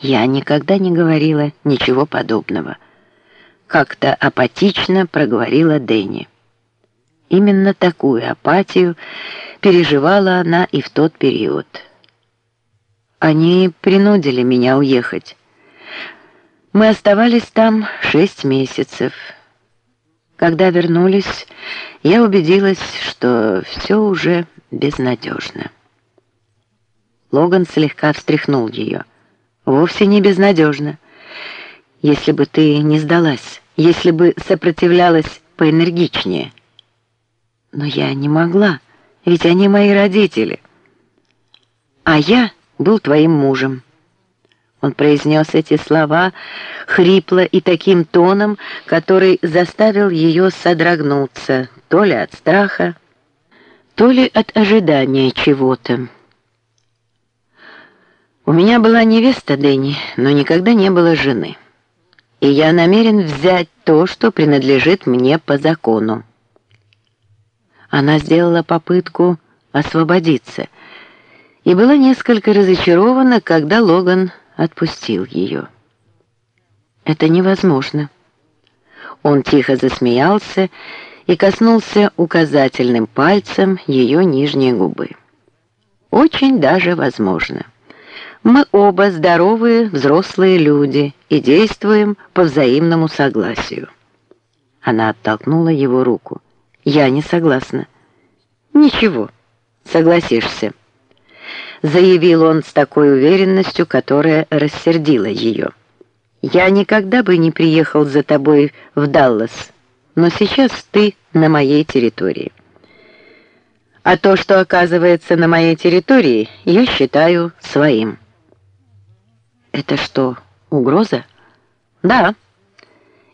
Я никогда не говорила ничего подобного. Как-то апатично проговорила Дэнни. Именно такую апатию переживала она и в тот период. Они принудили меня уехать. Мы оставались там шесть месяцев. Когда вернулись, я убедилась, что все уже безнадежно. Логан слегка встряхнул ее. Вовсе не безнадежно. Если бы ты не сдалась, если бы сопротивлялась поэнергичнее. Но я не могла, ведь они мои родители. А я был твоим мужем. Он произнес эти слова хрипло и таким тоном, который заставил ее содрогнуться, то ли от страха, то ли от ожидания чего-то. У меня была невеста Дэнни, но никогда не было жены. И я намерен взять то, что принадлежит мне по закону. Она сделала попытку освободиться и была несколько разочарована, когда Логан отпустил ее. Это невозможно. Он тихо засмеялся и коснулся указательным пальцем ее нижней губы. Очень даже возможно. Мы оба здоровые взрослые люди и действуем по взаимному согласию. Она оттолкнула его руку. Я не согласна. Ничего, согласишься, заявил он с такой уверенностью, которая рассердила ее. Я никогда бы не приехал за тобой в Даллас, но сейчас ты на моей территории. А то, что оказывается на моей территории, я считаю своим. Это что, угроза? Да.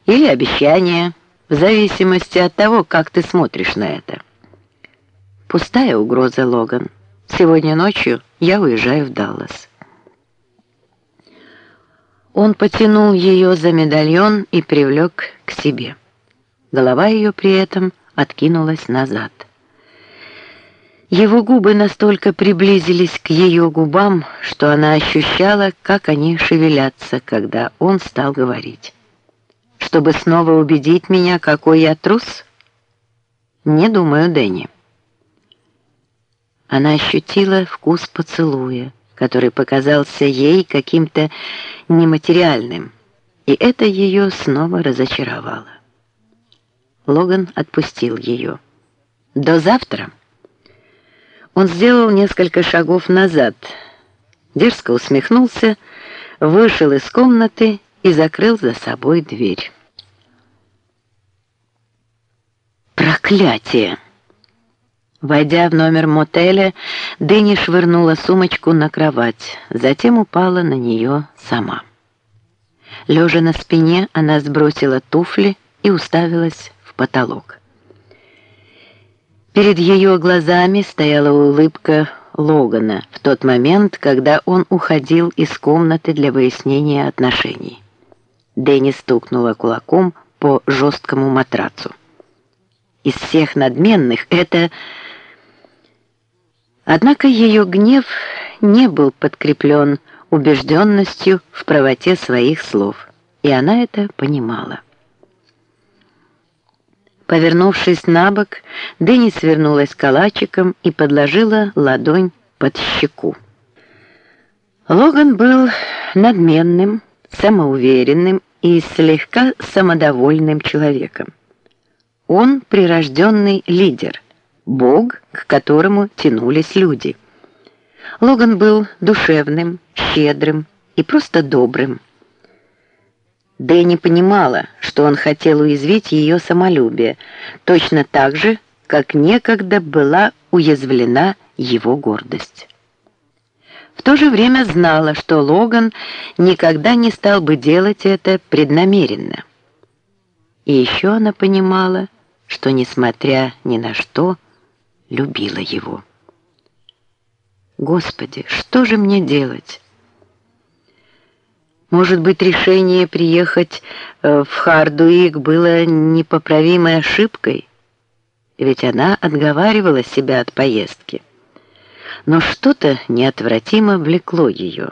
Или обещание, в зависимости от того, как ты смотришь на это. Пустая угроза, Логан. Сегодня ночью я уезжаю в Даллас. Он потянул ее за медальон и привлек к себе. Голова ее при этом откинулась назад. Его губы настолько приблизились к ее губам, что она ощущала, как они шевелятся, когда он стал говорить. Чтобы снова убедить меня, какой я трус? Не думаю, Дэнни. Она ощутила вкус поцелуя, который показался ей каким-то нематериальным, и это ее снова разочаровало. Логан отпустил ее. До завтра. Он сделал несколько шагов назад, дерзко усмехнулся, вышел из комнаты и закрыл за собой дверь. Проклятие! Войдя в номер мотеля, Дэнни швырнула сумочку на кровать, затем упала на нее сама. Лежа на спине, она сбросила туфли и уставилась в потолок. Перед ее глазами стояла улыбка Логана в тот момент, когда он уходил из комнаты для выяснения отношений. Дэнни стукнула кулаком по жесткому матрацу. Из всех надменных это... Однако ее гнев не был подкреплен убежденностью в правоте своих слов, и она это понимала. Повернувшись на бок, Дэнни свернулась калачиком и подложила ладонь под щеку. Логан был надменным, самоуверенным и слегка самодовольным человеком. Он прирожденный лидер, бог, к которому тянулись люди. Логан был душевным, щедрым и просто добрым. Дэнни понимала, что он хотел уязвить ее самолюбие, точно так же, как некогда была уязвлена его гордость. В то же время знала, что Логан никогда не стал бы делать это преднамеренно. И еще она понимала, что, несмотря ни на что, любила его. Господи, что же мне делать? Может быть, решение приехать э, в Хардуик было непоправимой ошибкой? Ведь она отговаривала себя от поездки. Но что-то неотвратимо влекло ее.